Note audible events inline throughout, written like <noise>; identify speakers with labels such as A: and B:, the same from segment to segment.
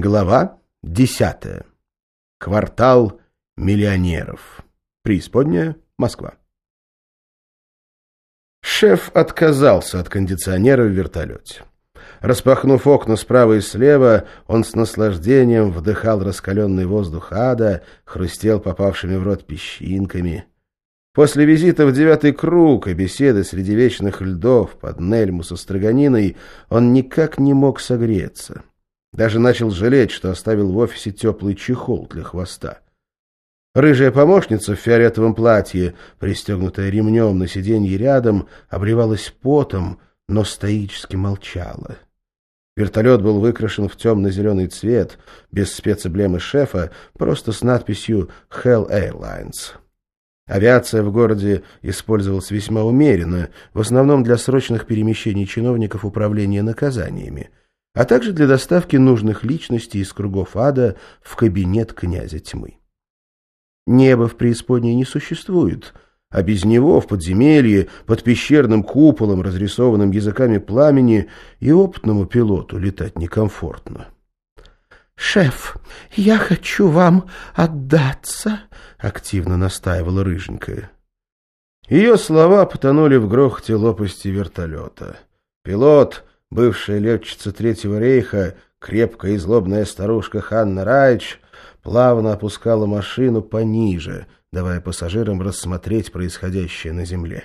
A: Глава десятая. Квартал миллионеров. Преисподняя, Москва. Шеф отказался от кондиционера в вертолете. Распахнув окна справа и слева, он с наслаждением вдыхал раскаленный воздух ада, хрустел попавшими в рот песчинками. После визита в девятый круг и беседы среди вечных льдов под Нельму со строганиной он никак не мог согреться. Даже начал жалеть, что оставил в офисе теплый чехол для хвоста. Рыжая помощница в фиолетовом платье, пристегнутая ремнем на сиденье рядом, обливалась потом, но стоически молчала. Вертолет был выкрашен в темно-зеленый цвет, без спецэблемы шефа, просто с надписью «Hell Airlines». Авиация в городе использовалась весьма умеренно, в основном для срочных перемещений чиновников управления наказаниями — а также для доставки нужных личностей из кругов ада в кабинет князя тьмы. Неба в преисподней не существует, а без него в подземелье, под пещерным куполом, разрисованным языками пламени, и опытному пилоту летать некомфортно. «Шеф, я хочу вам отдаться», — активно настаивала рыженькая. Ее слова потонули в грохоте лопасти вертолета. Пилот бывшая летчица Третьего рейха, крепкая и злобная старушка Ханна Райч, плавно опускала машину пониже, давая пассажирам рассмотреть происходящее на земле.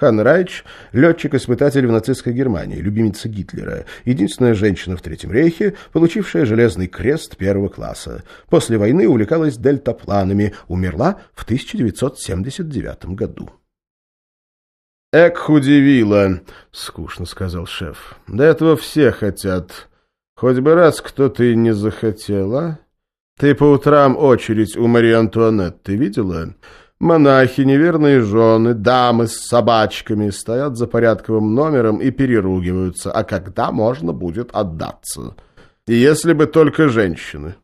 A: Ханна Райч — летчик-испытатель в нацистской Германии, любимица Гитлера, единственная женщина в Третьем рейхе, получившая железный крест первого класса. После войны увлекалась дельтапланами, умерла в 1979 году. «Эк, удивило», — скучно сказал шеф. «Да этого все хотят. Хоть бы раз кто-то и не захотел, а? Ты по утрам очередь у Марии Антуанетты видела? Монахи, неверные жены, дамы с собачками стоят за порядковым номером и переругиваются. А когда можно будет отдаться? И если бы только женщины».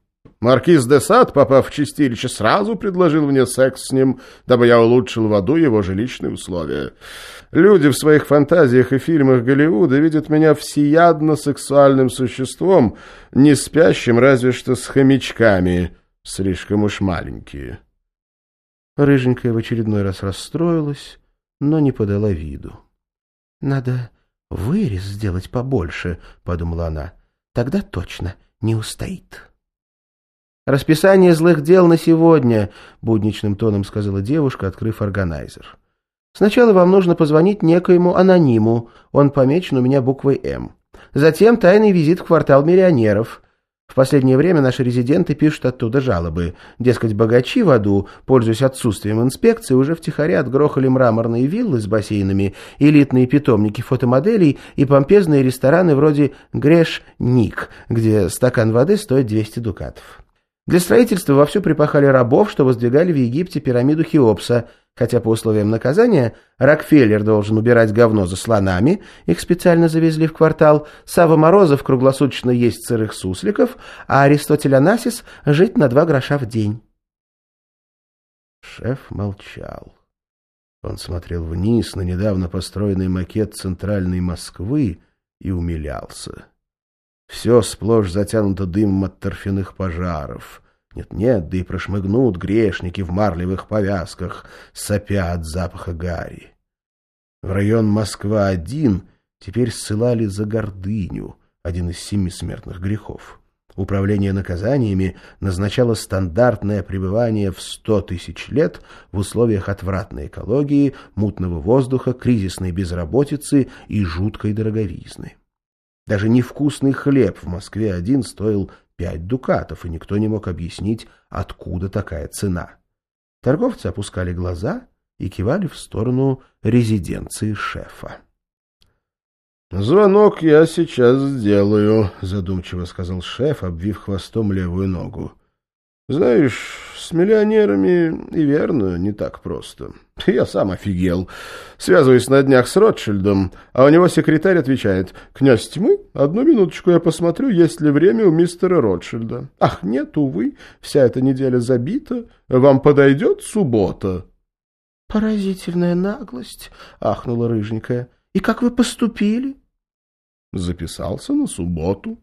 A: Маркиз де Сад, попав в чистилище, сразу предложил мне секс с ним, дабы я улучшил в аду его жилищные условия. Люди в своих фантазиях и фильмах Голливуда видят меня всеядно-сексуальным существом, не спящим разве что с хомячками, слишком уж маленькие. Рыженькая в очередной раз расстроилась, но не подала виду. — Надо вырез сделать побольше, — подумала она, — тогда точно не устоит. «Расписание злых дел на сегодня», — будничным тоном сказала девушка, открыв органайзер. «Сначала вам нужно позвонить некоему анониму, он помечен у меня буквой «М». Затем тайный визит в квартал миллионеров. В последнее время наши резиденты пишут оттуда жалобы. Дескать, богачи в аду, пользуясь отсутствием инспекции, уже втихаря отгрохали мраморные виллы с бассейнами, элитные питомники фотомоделей и помпезные рестораны вроде «Греш Ник», где стакан воды стоит 200 дукатов. Для строительства вовсю припахали рабов, что воздвигали в Египте пирамиду Хеопса, хотя по условиям наказания Рокфеллер должен убирать говно за слонами, их специально завезли в квартал, Сава Морозов круглосуточно есть сырых сусликов, а Аристотель Анасис жить на два гроша в день. Шеф молчал. Он смотрел вниз на недавно построенный макет центральной Москвы и умилялся. Все сплошь затянуто дымом от торфяных пожаров. Нет-нет, да и прошмыгнут грешники в марлевых повязках, сопя от запаха гари. В район Москва-1 теперь ссылали за гордыню, один из семи смертных грехов. Управление наказаниями назначало стандартное пребывание в сто тысяч лет в условиях отвратной экологии, мутного воздуха, кризисной безработицы и жуткой дороговизны. Даже невкусный хлеб в Москве один стоил пять дукатов, и никто не мог объяснить, откуда такая цена. Торговцы опускали глаза и кивали в сторону резиденции шефа. «Звонок я сейчас сделаю», — задумчиво сказал шеф, обвив хвостом левую ногу. Знаешь, с миллионерами и верно не так просто. Я сам офигел. Связываюсь на днях с Ротшильдом, а у него секретарь отвечает, «Князь тьмы, одну минуточку я посмотрю, есть ли время у мистера Ротшильда». «Ах, нет, увы, вся эта неделя забита. Вам подойдет суббота?» «Поразительная наглость», — ахнула рыженькая. «И как вы поступили?» Записался на субботу.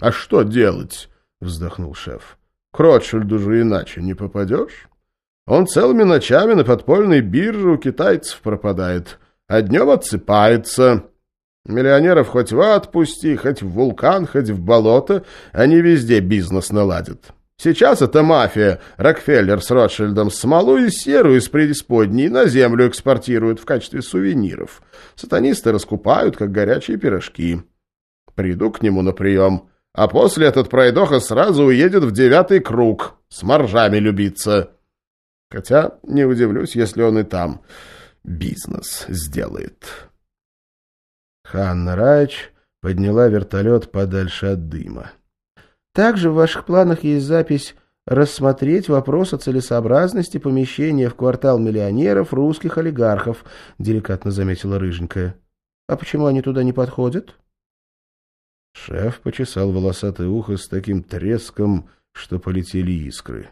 A: «А что делать?» — вздохнул шеф. — К Ротшильду же иначе не попадешь. Он целыми ночами на подпольной бирже у китайцев пропадает, а днем отсыпается. Миллионеров хоть в отпусти, хоть в вулкан, хоть в болото, они везде бизнес наладят. Сейчас это мафия. Рокфеллер с Ротшильдом смолу и серу из преисподней на землю экспортируют в качестве сувениров. Сатанисты раскупают, как горячие пирожки. Приду к нему на прием, а после этот пройдоха сразу уедет в девятый круг, с моржами любиться. Хотя не удивлюсь, если он и там бизнес сделает.
B: Ханна Райч подняла вертолет подальше от дыма. Также в ваших планах есть запись рассмотреть вопрос о целесообразности помещения в квартал миллионеров русских олигархов, деликатно заметила Рыженькая. А почему они туда не подходят?
A: Шеф почесал волосатое ухо с таким треском, что полетели искры.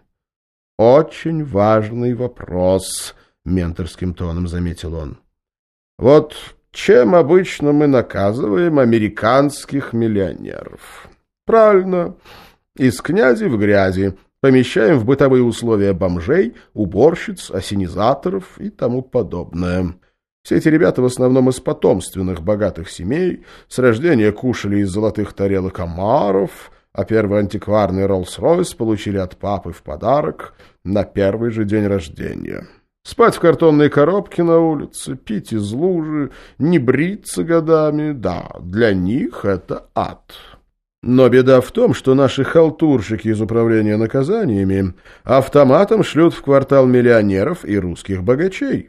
A: «Очень важный вопрос», — менторским тоном заметил он. «Вот чем обычно мы наказываем американских миллионеров?» «Правильно, из князи в грязи, помещаем в бытовые условия бомжей, уборщиц, осенизаторов и тому подобное». Все эти ребята в основном из потомственных богатых семей, с рождения кушали из золотых тарелок омаров, а первый антикварный Роллс-Ройс получили от папы в подарок на первый же день рождения. Спать в картонной коробке на улице, пить из лужи, не бриться годами, да, для них это ад. Но беда в том, что наши халтурщики из управления наказаниями автоматом шлют в квартал миллионеров и русских богачей.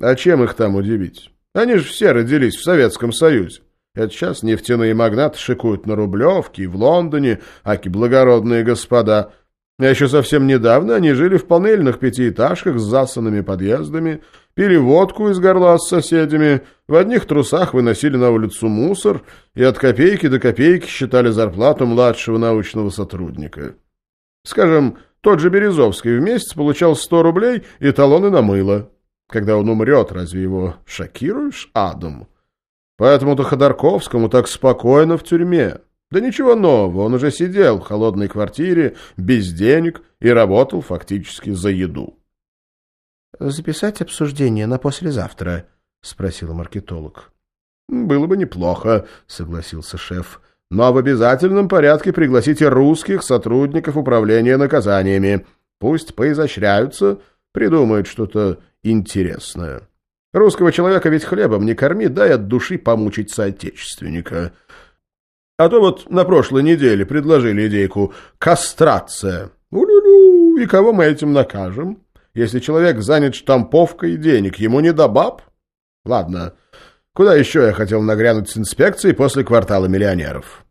A: А чем их там удивить? Они же все родились в Советском Союзе. Это сейчас нефтяные магнаты шикуют на Рублевке и в Лондоне, аки благородные господа. А еще совсем недавно они жили в панельных пятиэтажках с засанными подъездами, пили водку из горла с соседями, в одних трусах выносили на улицу мусор и от копейки до копейки считали зарплату младшего научного сотрудника. Скажем, тот же Березовский в месяц получал 100 рублей и талоны на мыло. Когда он умрет, разве его шокируешь адом? Поэтому-то Ходорковскому так спокойно в тюрьме. Да ничего нового, он уже сидел в холодной квартире, без денег и работал фактически за еду.
B: — Записать обсуждение на послезавтра? — спросил маркетолог.
A: — Было бы неплохо, — согласился шеф. — Но в обязательном порядке пригласите русских сотрудников управления наказаниями. Пусть поизощряются, придумают что-то интересное. Русского человека ведь хлебом не корми, дай от души помучить соотечественника. А то вот на прошлой неделе предложили идейку «кастрация». У-лю-лю, и кого мы этим накажем? Если человек занят штамповкой денег, ему не до баб? Ладно, куда еще я хотел нагрянуть с инспекцией после квартала миллионеров?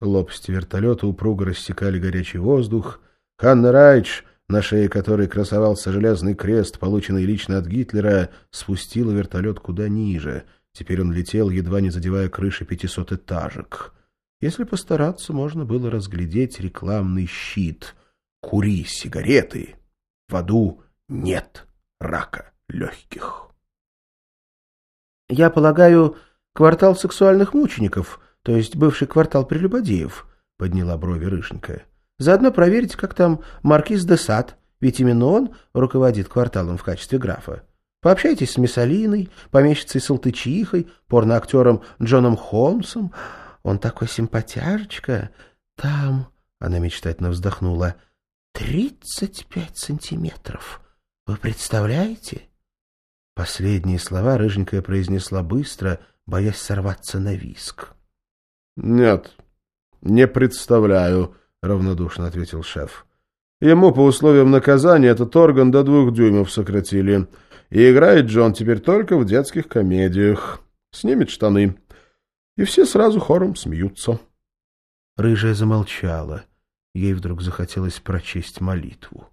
B: Лопасти вертолета упруго рассекали горячий воздух. Ханна Райч на шее которой красовался железный крест, полученный лично от Гитлера, спустила вертолет куда ниже. Теперь он летел, едва не задевая крыши пятисотэтажек. Если постараться, можно было разглядеть рекламный щит. «Кури сигареты! В аду нет рака легких!» «Я полагаю, квартал сексуальных мучеников, то есть бывший квартал прелюбодеев», — подняла брови Рышенька. Заодно проверить, как там маркиз де Сад, ведь именно он руководит кварталом в качестве графа. Пообщайтесь с Миссалиной, помещицей Салтычихой, порноактером Джоном Холмсом. Он такой симпатяжечка. Там, — она мечтательно вздохнула, — тридцать пять сантиметров. Вы представляете? Последние слова рыженькая произнесла быстро, боясь сорваться на виск.
A: — Нет, не представляю, — равнодушно ответил шеф. Ему по условиям наказания этот орган до двух дюймов сократили. И играет Джон теперь только в детских комедиях. Снимет штаны. И все сразу хором смеются.
B: Рыжая замолчала. Ей вдруг захотелось прочесть молитву.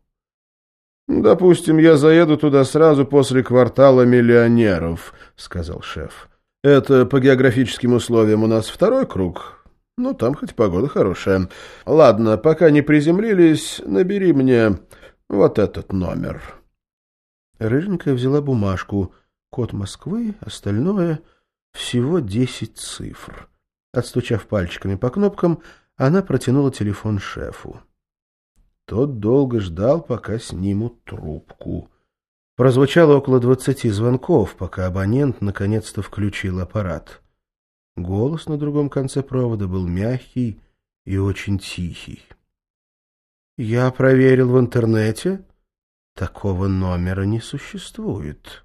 A: «Допустим, я заеду туда сразу после квартала миллионеров», — сказал шеф. «Это по географическим условиям у нас второй круг, ну, там хоть погода хорошая. Ладно, пока не приземлились, набери мне вот этот номер.
B: Рыженькая взяла бумажку. Код Москвы, остальное — всего десять цифр. Отстучав пальчиками по кнопкам, Она протянула телефон шефу. Тот долго ждал, пока снимут трубку. Прозвучало около двадцати звонков, пока абонент наконец-то включил аппарат. Голос на другом конце провода был мягкий и очень тихий. «Я проверил в интернете. Такого номера не существует».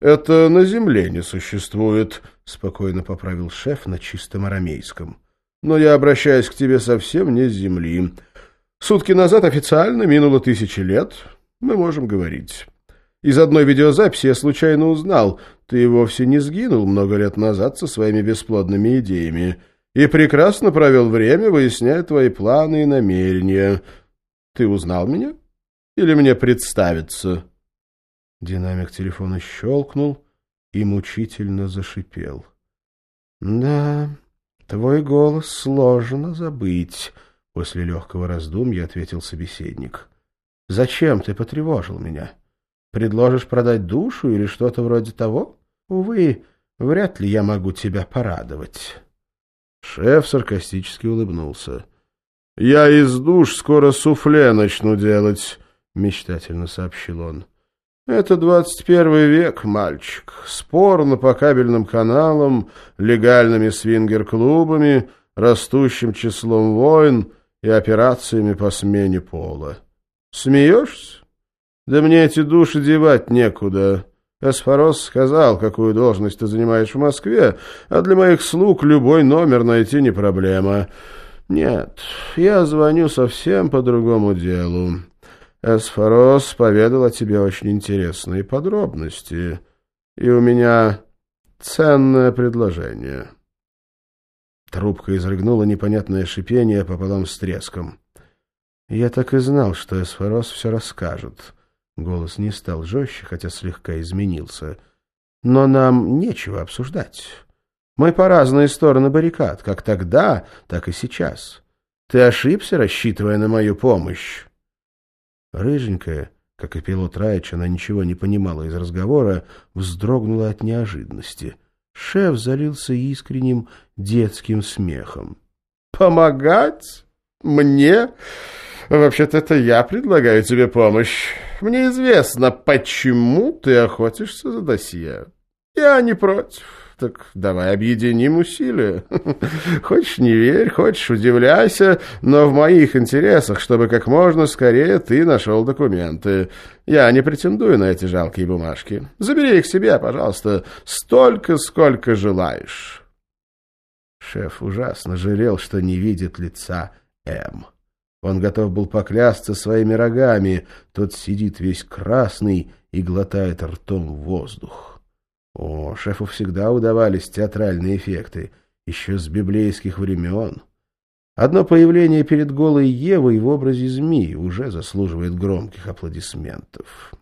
A: «Это на земле не существует», — спокойно поправил шеф на чистом арамейском. «Но я обращаюсь к тебе совсем не с земли. Сутки назад официально минуло тысячи лет. Мы можем говорить. Из одной видеозаписи я случайно узнал, ты вовсе не сгинул много лет назад со своими бесплодными идеями и прекрасно провел время, выясняя твои планы и намерения. Ты узнал меня? Или мне представиться?»
B: Динамик телефона щелкнул и мучительно зашипел. — Да, твой голос сложно забыть, — после легкого раздумья ответил собеседник. — Зачем ты потревожил меня? Предложишь продать душу или что-то вроде того? Увы, вряд ли я могу тебя порадовать.
A: Шеф саркастически улыбнулся. — Я из душ скоро суфле начну делать, — мечтательно сообщил он. — это двадцать первый век, мальчик. Спорно по кабельным каналам, легальными свингер-клубами, растущим числом войн и операциями по смене пола. Смеешься? Да мне эти души девать некуда. Эсфорос сказал, какую должность ты занимаешь в Москве, а для моих слуг любой номер найти не проблема. Нет, я звоню совсем по другому делу. Эсфорос поведал о тебе очень интересные подробности, и у меня ценное предложение».
B: Трубка изрыгнула непонятное шипение пополам с треском. «Я так и знал, что Эсфорос все расскажет». Голос не стал жестче, хотя слегка изменился. «Но нам нечего обсуждать. Мы по разные стороны баррикад, как тогда, так и сейчас. Ты ошибся, рассчитывая на мою помощь?» Рыженькая, как и пилот Раич, она ничего не понимала из разговора, вздрогнула от неожиданности. Шеф залился искренним детским смехом.
A: «Помогать? Мне? Вообще-то это я предлагаю тебе помощь. Мне известно, почему ты охотишься за досье. Я не против». Так давай объединим усилия. <laughs> Хочешь, не верь, хочешь, удивляйся, но в моих интересах, чтобы как можно скорее ты нашел документы. Я не претендую на эти жалкие бумажки. Забери их себе, пожалуйста, столько, сколько желаешь.
B: Шеф ужасно жалел, что не видит лица М. Он готов был поклясться своими рогами. Тот сидит весь красный и глотает ртом воздух. О, шефу всегда удавались театральные эффекты, еще с библейских времен. Одно появление перед голой Евой в образе змеи уже заслуживает громких аплодисментов.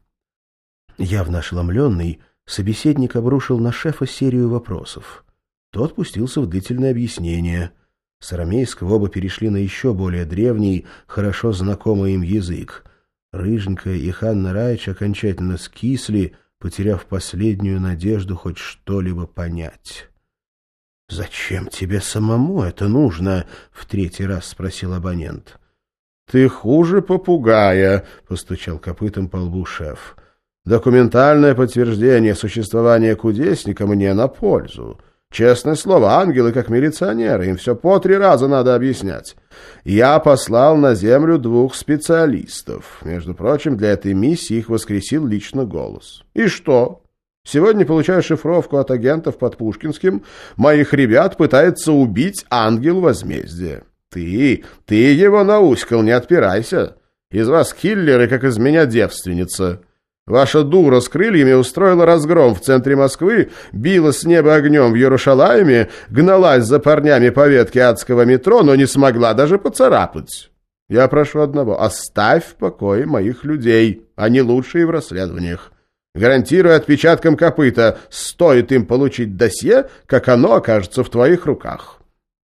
B: Явно ошеломленный, собеседник обрушил на шефа серию вопросов. Тот пустился в длительное объяснение. С арамейского оба перешли на еще более древний, хорошо знакомый им язык. Рыженькая и Ханна Райч окончательно скисли — потеряв последнюю надежду хоть что-либо понять. — Зачем тебе самому это нужно? — в третий раз спросил абонент.
A: — Ты хуже попугая, — постучал копытом по лбу шеф. — Документальное подтверждение существования кудесника мне на пользу. Честное слово, ангелы как милиционеры, им все по три раза надо объяснять. Я послал на землю двух специалистов. Между прочим, для этой миссии их воскресил лично голос. И что? Сегодня получаю шифровку от агентов под Пушкинским. Моих ребят пытается убить ангел возмездия. Ты, ты его науськал, не отпирайся. Из вас киллеры, как из меня девственница. Ваша дура с крыльями устроила разгром в центре Москвы, била с неба огнем в Ярушалайме, гналась за парнями по ветке адского метро, но не смогла даже поцарапать. Я прошу одного, оставь в покое моих людей, они лучшие в расследованиях. Гарантирую отпечатком копыта, стоит им получить досье, как оно окажется в твоих руках.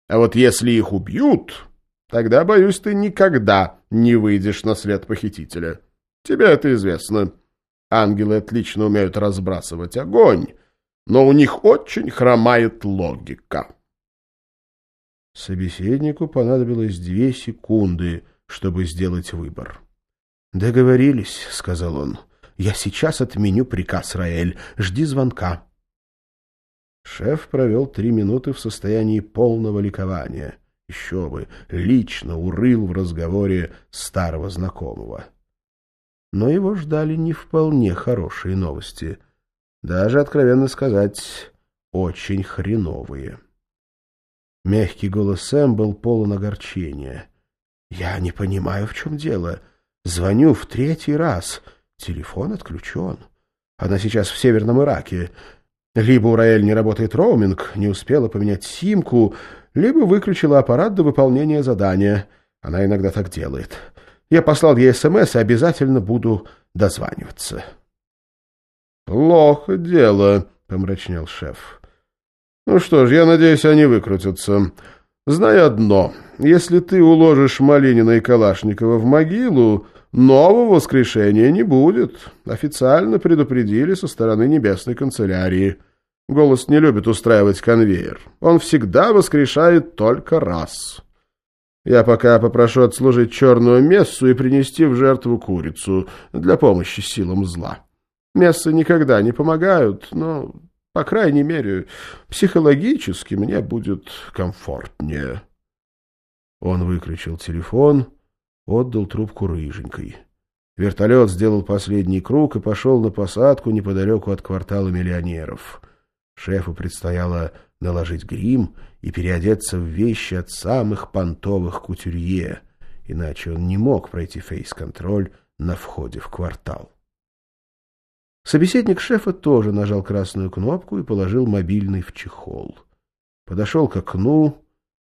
A: А вот если их убьют, тогда, боюсь, ты никогда не выйдешь на след похитителя. Тебе это известно. Ангелы отлично умеют разбрасывать огонь, но у них очень хромает логика. Собеседнику понадобилось две секунды, чтобы сделать выбор. «Договорились», — сказал он. «Я сейчас отменю приказ, Раэль. Жди звонка». Шеф провел три минуты в состоянии полного ликования. Еще бы, лично урыл в разговоре старого знакомого. Но его ждали не вполне хорошие новости. Даже, откровенно сказать, очень хреновые. Мягкий голос Сэм был полон огорчения. «Я не понимаю, в чем дело. Звоню в третий раз. Телефон отключен. Она сейчас в Северном Ираке. Либо у Раэль не работает роуминг, не успела поменять симку, либо выключила аппарат до выполнения задания. Она иногда так делает. Я послал ей СМС и обязательно буду дозваниваться».
B: «Плохо дело», — помрачнел шеф. «Ну что ж, я надеюсь, они выкрутятся. Знай одно. Если ты уложишь Малинина и Калашникова в могилу, нового воскрешения не будет. Официально предупредили со стороны Небесной канцелярии». Голос не любит устраивать конвейер. Он всегда воскрешает только раз. Я пока попрошу отслужить черную мессу и принести в жертву курицу для помощи силам зла. Мессы никогда не помогают, но, по крайней мере, психологически мне будет комфортнее.
A: Он выключил телефон, отдал трубку рыженькой. Вертолет сделал последний круг и пошел на посадку неподалеку от квартала миллионеров — Шефу предстояло наложить грим и переодеться в вещи от самых понтовых кутюрье, иначе он не мог пройти фейс-контроль на входе в квартал. Собеседник шефа тоже нажал красную кнопку и положил мобильный в чехол. Подошел к окну.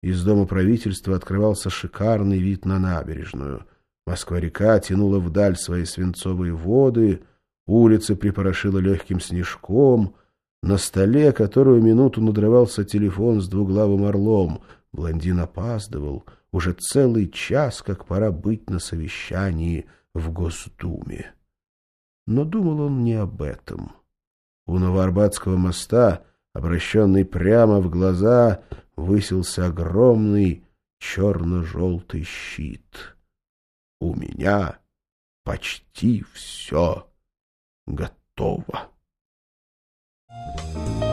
A: Из дома правительства открывался шикарный вид на набережную. Москва-река тянула вдаль свои свинцовые воды, улицы припорошила легким снежком — на столе, которую минуту надрывался телефон с двуглавым орлом. Блондин опаздывал. Уже целый час, как пора быть на совещании в Госдуме. Но думал он не об этом. У Новоарбатского моста, обращенный прямо в глаза, высился огромный черно-желтый щит. «У меня почти все готово». Thank you.